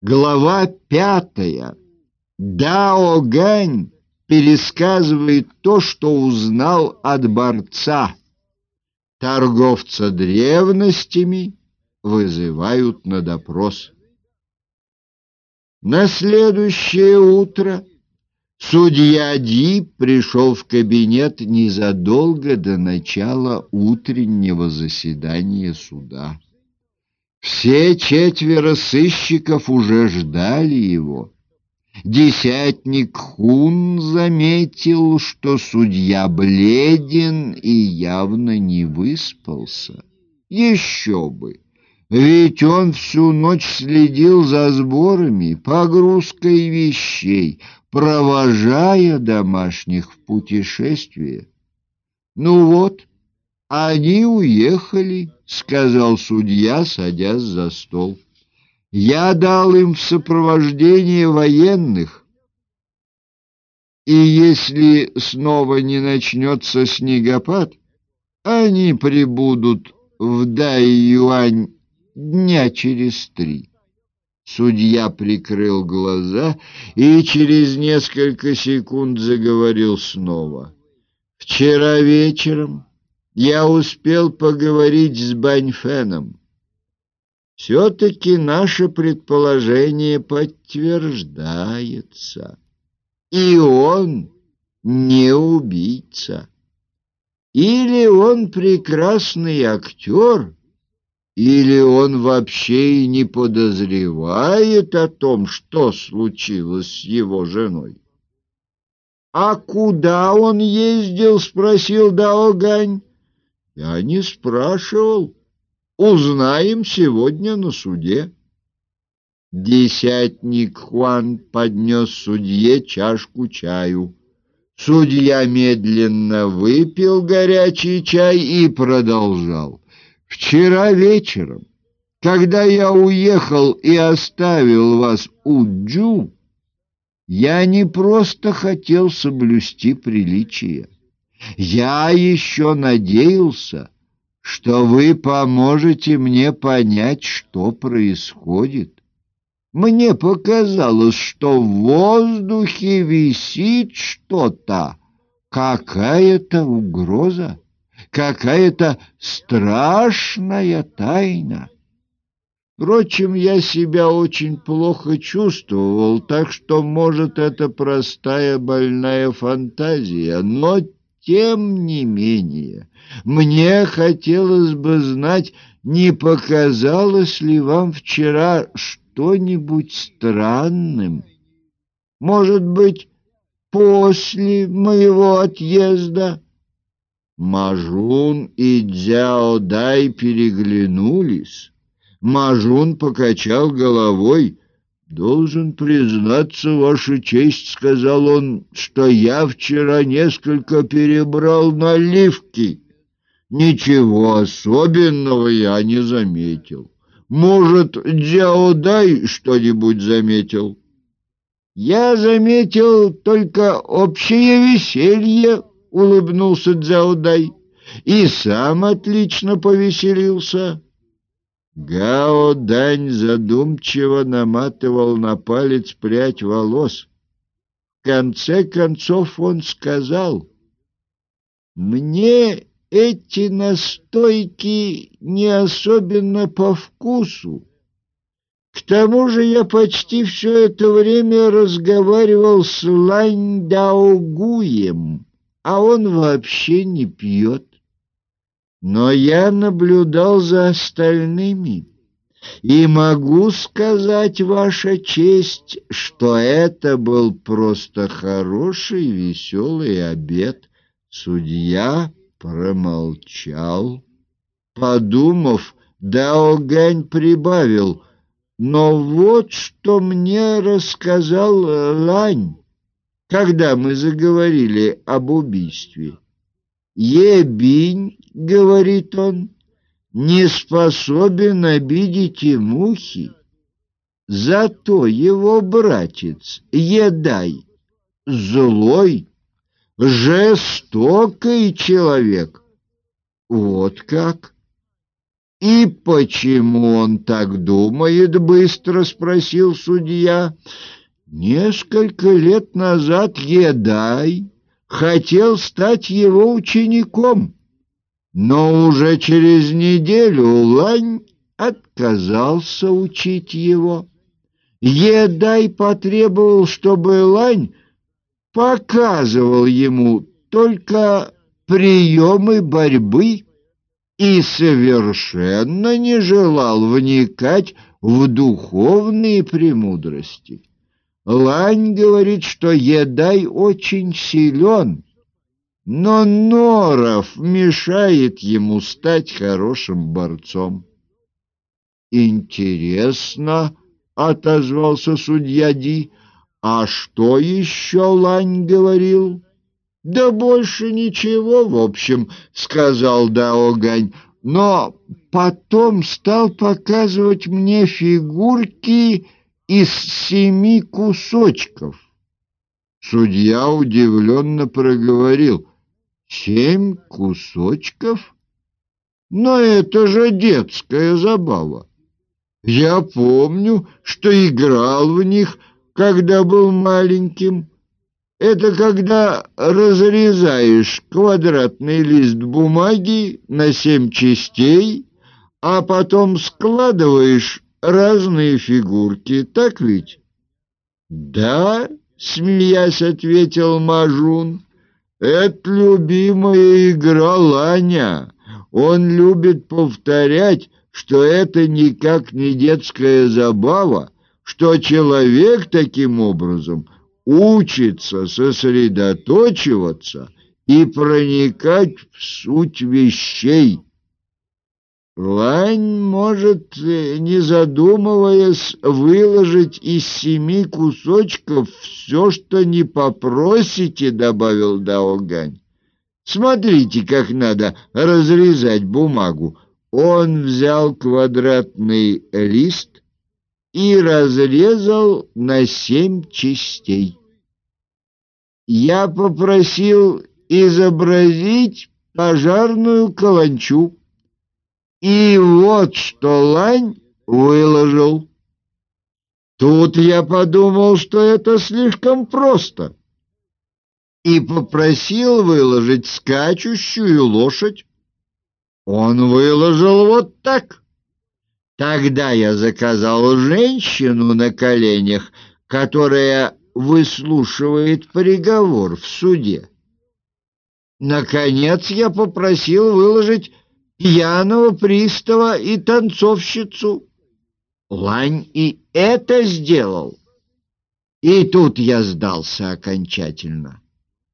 Глава пятая. Дао Гань пересказывает то, что узнал от борца. Торговца древностями вызывают на допрос. На следующее утро судья Ди пришел в кабинет незадолго до начала утреннего заседания суда. Все четверо сыщиков уже ждали его. Десятник Хун заметил, что судья бледен и явно не выспался. Еще бы! Ведь он всю ночь следил за сборами, погрузкой вещей, провожая домашних в путешествие. Ну вот, они уехали, сказал судья, садясь за стол. Я дал им в сопровождение военных. И если снова не начнется снегопад, они прибудут в Дайюань дня через три. Судья прикрыл глаза и через несколько секунд заговорил снова. Вчера вечером я успел поговорить с Баньфеном. Все-таки наше предположение подтверждается. И он не убийца. Или он прекрасный актер, или он вообще и не подозревает о том, что случилось с его женой. «А куда он ездил?» — спросил Даогань. Я не спрашивал. Узнаем сегодня на суде. Десятник Хуан поднес судье чашку чаю. Судья медленно выпил горячий чай и продолжал. Вчера вечером, когда я уехал и оставил вас у Джу, я не просто хотел соблюсти приличие. Я еще надеялся, что вы поможете мне понять, что происходит. Мне показалось, что в воздухе висит что-то, какая-то угроза, какая-то страшная тайна. Впрочем, я себя очень плохо чувствовал, так что, может, это простая больная фантазия, но тем не менее, мне хотелось бы знать, не показалось ли вам вчера что-нибудь странным? Может быть, после моего отъезда? Мажун и Дзяодай переглянулись. Мажун покачал головой. «Должен признаться, Ваша честь, — сказал он, — что я вчера несколько перебрал наливки. Ничего особенного я не заметил. Может, Дзяодай что-нибудь заметил?» «Я заметил только общее веселье», — улыбнулся Дзяодай, — «и сам отлично повеселился». Гао Дань задумчиво наматывал на палец прядь волос. В конце концов он сказал, «Мне эти настойки не особенно по вкусу. К тому же я почти все это время разговаривал с Лань Даогуем, а он вообще не пьет. Но я наблюдал за остальными, и могу сказать, Ваша честь, что это был просто хороший веселый обед. Судья промолчал. Подумав, Даогань прибавил, «Но вот что мне рассказал Лань, когда мы заговорили об убийстве». Ебинь, говорит он, не способен обидеть и мухи. Зато его братец Едай злой, жестокий человек. Вот как? «И почему он так думает?» — быстро спросил судья. «Несколько лет назад Едай хотел стать его учеником, но уже через неделю Лань отказался учить его. Едай потребовал, чтобы Лань показывал ему только приемы борьбы и совершенно не желал вникать в духовные премудрости. Лань говорит, что Едай очень силен, но Норов мешает ему стать хорошим борцом. «Интересно», — отозвался судья Ди, — «а что еще Лань говорил?» «Да больше ничего, в общем», — сказал Даогань, но потом стал показывать мне фигурки из семи кусочков. Судья удивленно проговорил. «Семь кусочков? Но это же детская забава. Я помню, что играл в них, когда был маленьким». Это когда разрезаешь квадратный лист бумаги на семь частей, а потом складываешь разные фигурки, так ведь? Да, смеясь, ответил Мажун. Это любимая игра Ланя. Он любит повторять, что это никак не детская забава, что человек таким образом учится сосредоточиваться и проникать в суть вещей. Лань может, не задумываясь, выложить из семи кусочков все, что не попросите, добавил Даогань. Смотрите, как надо разрезать бумагу. Он взял квадратный лист и разрезал на семь частей я попросил изобразить пожарную каланчу. И вот что Лань выложил. Тут я подумал, что это слишком просто, и попросил выложить скачущую лошадь. Он выложил вот так. Тогда я заказал женщину на коленях, которая выслушивает приговор в суде. Наконец я попросил выложить пьяного пристава и танцовщицу. Лань и это сделал. И тут я сдался окончательно.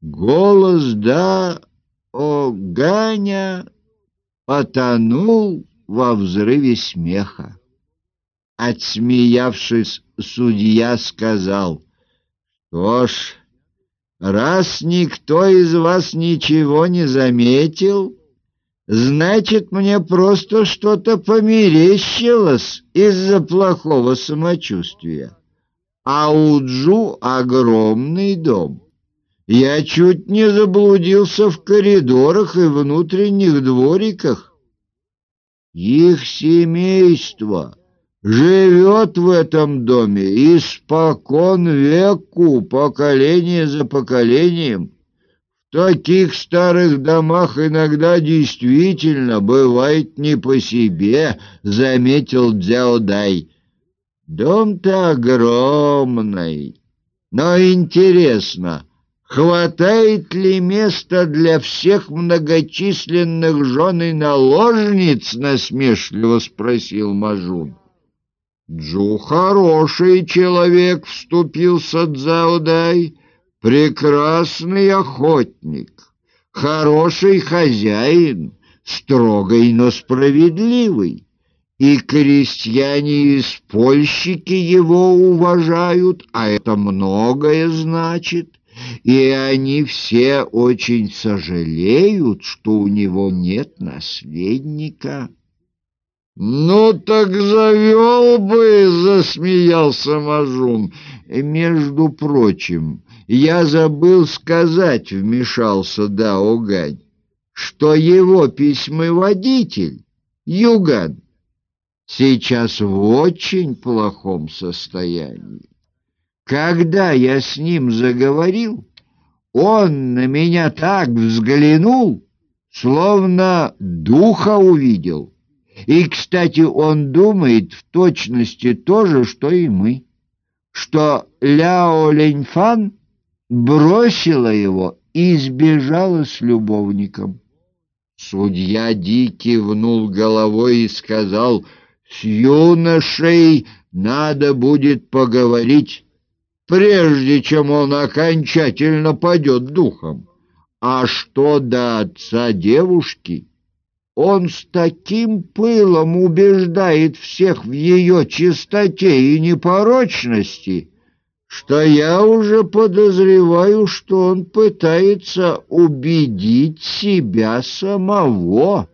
Голос да, о, Ганя, потонул во взрыве смеха. Отсмеявшись, судья сказал — что ж, раз никто из вас ничего не заметил, значит, мне просто что-то померещилось из-за плохого самочувствия. А у Джу огромный дом. Я чуть не заблудился в коридорах и внутренних двориках. Их семейство живет в этом доме испокон веку, поколение за поколением. Таких старых домах иногда действительно бывает не по себе, заметил Дзяодай. Дом-то огромный, но интересно, хватает ли места для всех многочисленных жен и наложниц, насмешливо спросил Мажун. Джу хороший человек, вступился Дзаудай, прекрасный охотник, хороший хозяин, строгий, но справедливый. И крестьяне и спольщики его уважают, а это многое значит. И они все очень сожалеют, что у него нет наследника. «Ну так завел бы!» — засмеялся Мажун. «Между прочим, я забыл сказать, — вмешался Даогань, — что его письмоводитель Юган сейчас в очень плохом состоянии. Когда я с ним заговорил, он на меня так взглянул, словно духа увидел. И, кстати, он думает в точности то же, что и мы, что Ляо Леньфан бросила его и сбежала с любовником. Судья Ди кивнул головой и сказал, «С юношей надо будет поговорить, прежде чем он окончательно падет духом. А что до отца девушки?» Он с таким пылом убеждает всех в ее чистоте и непорочности, что я уже подозреваю, что он пытается убедить себя самого».